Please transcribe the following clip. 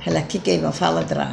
Hela kike i Mafala Dra.